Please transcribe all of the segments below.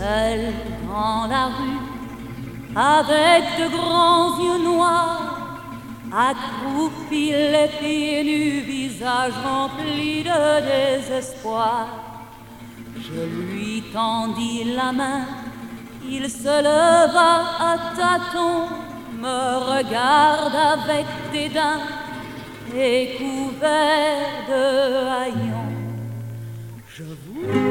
dans la rue avec de grands yeux noirs, accroupi les pieds nus, visage rempli de désespoir. Je lui tendis la main, il se leva à tâtons, me regarde avec dédain et couvert de haillons. Je vous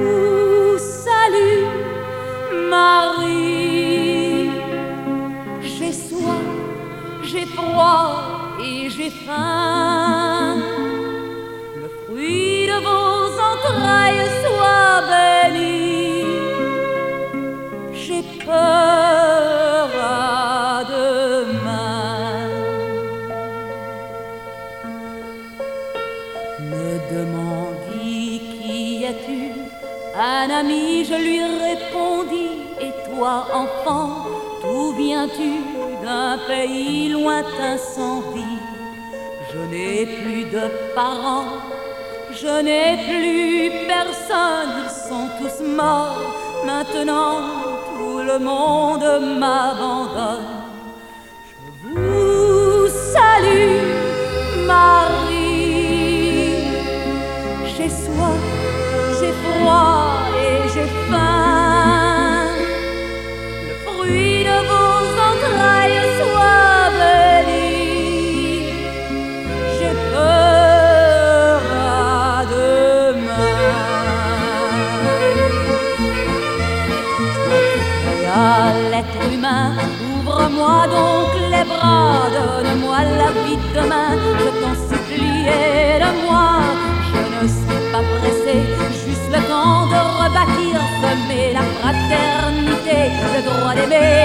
j'ai froid et j'ai faim. Le fruit de vos entrailles soit béni. J'ai peur à demain. Me demandit qui es-tu Un ami, je lui répondis. Et toi, enfant, d'où viens-tu? D'un pays lointain sans vie. Je n'ai plus de parents, je n'ai plus personne, ils sont tous morts. Maintenant, tout le monde m'abandonne. Je vous salue, Marie. J'ai soif, j'ai froid et j'ai faim. Le fruit de vos l'être humain, ouvre-moi donc les bras, donne-moi la vie de demain, je t'en supplie, aide-moi. Je ne suis pas pressé, juste le temps de rebâtir, semer la fraternité, le droit d'aimer